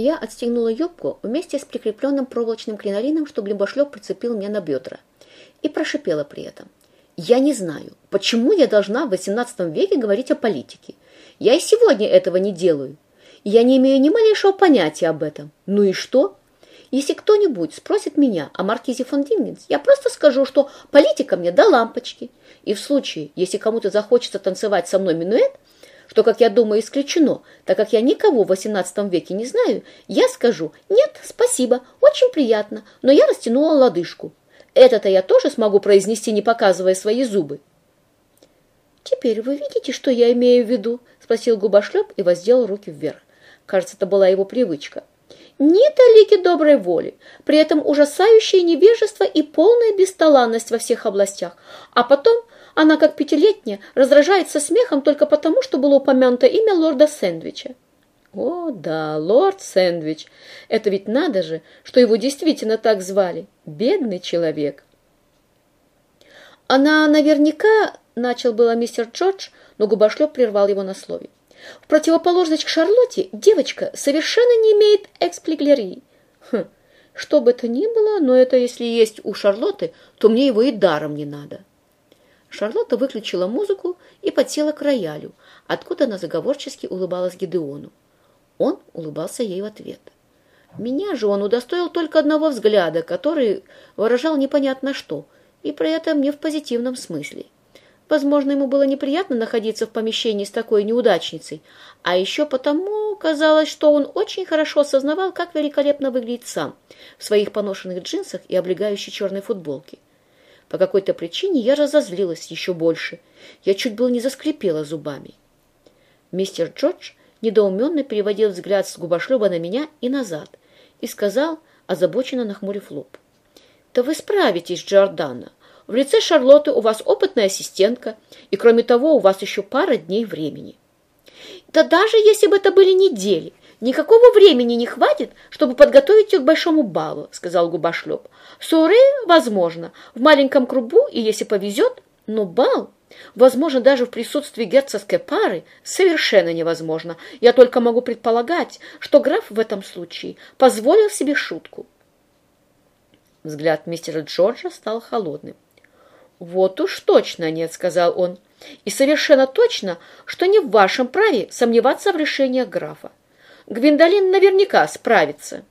Я отстегнула юбку вместе с прикрепленным проволочным кринолином, чтобы Любошлеп прицепил меня на бедра, и прошипела при этом. Я не знаю, почему я должна в XVIII веке говорить о политике. Я и сегодня этого не делаю. Я не имею ни малейшего понятия об этом. Ну и что? Если кто-нибудь спросит меня о маркизе фон Дингенс, я просто скажу, что политика мне до лампочки. И в случае, если кому-то захочется танцевать со мной минуэт, что, как я думаю, исключено, так как я никого в XVIII веке не знаю, я скажу «Нет, спасибо, очень приятно, но я растянула лодыжку». Это-то я тоже смогу произнести, не показывая свои зубы. «Теперь вы видите, что я имею в виду?» — спросил губошлеп и воздел руки вверх. Кажется, это была его привычка. Ни талики доброй воли, при этом ужасающее невежество и полная бесталанность во всех областях. А потом она, как пятилетняя, раздражается смехом только потому, что было упомянуто имя лорда Сэндвича. О, да, лорд Сэндвич. Это ведь надо же, что его действительно так звали. Бедный человек. Она наверняка, начал было мистер Джордж, но губошлеп прервал его на слове. В противоположность к Шарлотте, девочка совершенно не имеет эксплиглерии. Хм, что бы это ни было, но это если есть у Шарлотты, то мне его и даром не надо. Шарлотта выключила музыку и подсела к роялю, откуда она заговорчески улыбалась Гидеону. Он улыбался ей в ответ. Меня же он удостоил только одного взгляда, который выражал непонятно что, и при этом не в позитивном смысле. Возможно, ему было неприятно находиться в помещении с такой неудачницей, а еще потому казалось, что он очень хорошо осознавал, как великолепно выглядит сам в своих поношенных джинсах и облегающей черной футболке. По какой-то причине я разозлилась еще больше. Я чуть было не заскрипела зубами. Мистер Джордж недоуменно переводил взгляд с губошлеба на меня и назад и сказал, озабоченно нахмурив лоб. «Да вы справитесь, Джордана. В лице Шарлотты у вас опытная ассистентка, и кроме того у вас еще пара дней времени». «Да даже если бы это были недели, никакого времени не хватит, чтобы подготовить ее к большому балу», — сказал губошлеп. «Суре, возможно, в маленьком кругу, и если повезет, но бал...» Возможно, даже в присутствии герцогской пары совершенно невозможно. Я только могу предполагать, что граф в этом случае позволил себе шутку. Взгляд мистера Джорджа стал холодным. «Вот уж точно нет», — сказал он. «И совершенно точно, что не в вашем праве сомневаться в решениях графа. Гвиндолин наверняка справится».